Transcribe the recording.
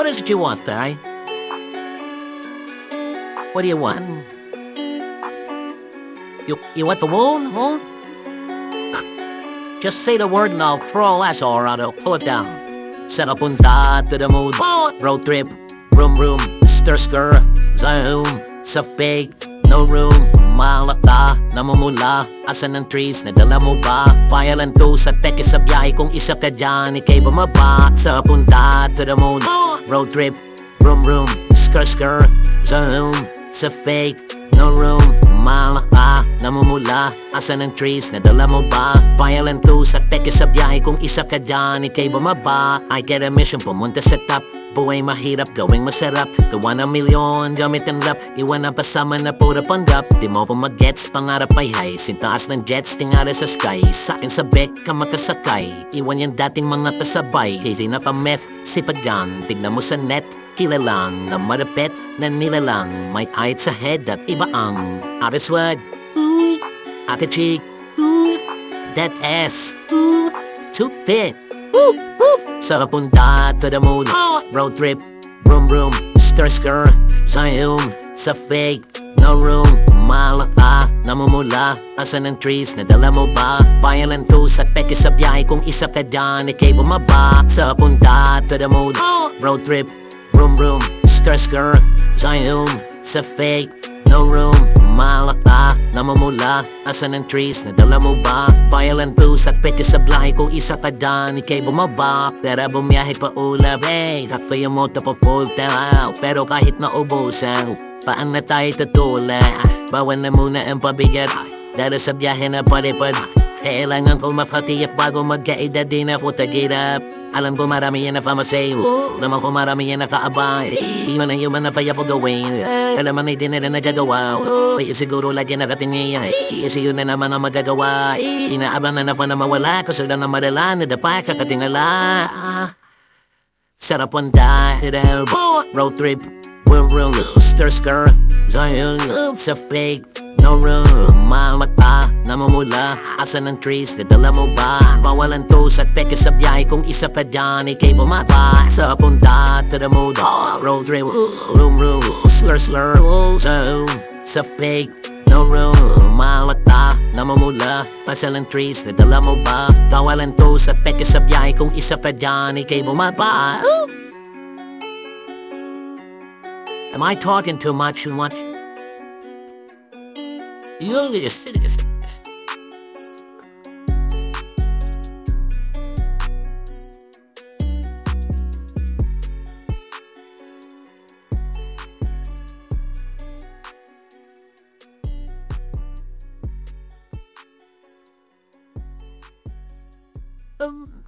What is it you want, Ty? What do you want? You you want the wound, huh? Just say the word and I'll throw all around it. Pull it down. Set up punta to the mood. Road trip. Room room. Stir stir. Zoom. Sa fake. No room. Malata. Namumula. Asan ng trees? Nadala mo ba? Payalan to sa teke sa biyahe Kung isa ka dyan, ikay bumaba Sa punta to the moon Road trip. Room room. Skr skr. Zoom. Sa fake. No room. Malata. Namumula. Asan ng trees? Nadala mo ba? Payalan to sa teke sa biyahe Kung isa ka dyan, ikay bumaba I get a mission, pumunta sa top Buhay mahirap, gawing masarap. Gawa ng milyon, gamit ang rap. Iwan ang pasama na pura panggap. Di mo pa mag-gets, pangarap ay high. Sintaas ng jets, tingala sa sky. Sa'kin sa bek, ka makasakay. Iwan yung dating mga kasabay Hindi na pa meth, sipagan Tignan mo sa net, kilalang Na marapet, na nilalang. May height sa head at iba ang Ate swag, ooh, ate cheek, ooh, that ass, ooh, toothpick. Sa punta to the mood, road trip, room room, stir stir, Zion, sa fake, no room, malaka, namumula, asan ng trees, nadala mo ba? Payalan to sa peke sa biyahe, kung isa ka dyan, ikay bumaba, sa punta to the mood, road trip, room room, stir stir, Zion, sa fake, no room, malaka, namumula, asan ng trees, nadala mo ba? Payalan to sa peke sa biyahe, kung isa ka dyan, ikay bumaba, pera bumiyahe pa ulap, hey, sakto yung moto pa full time, pero kahit naubusan, paan na tayo tutula, bawan na muna ang pabigat, dahil sa biyahe na palipad, kailangan ko makatiyap bago magkaedad din ako tagirap. Alam ko marami yan na pamasayo Naman ko marami yan na kaabay. Iwan na iwan na kaya ko gawin Alam mo na hindi nila nagagawa. Kaya siguro lagi narating niya Kasi yun na naman ang magagawa. Inaaban na na pa na mawala. Kasi lang na marala Nadapa kakatingala. Sarap ang dahil. Road trip Will room Stir skr Zion Sa fake Room. Asan ng trees Nadala mo ba? Bawalan to sa peke sa Kung isa ka dyan Ikay bumaba. Sa punta To the mood Road trip Room room. Slur slur. Sa fake No room. Trees Nadala mo ba? Bawalan to sa peke sa Kung isa ka dyan Ikay bumaba. Am I talking too much and much? You don't get serious. Um...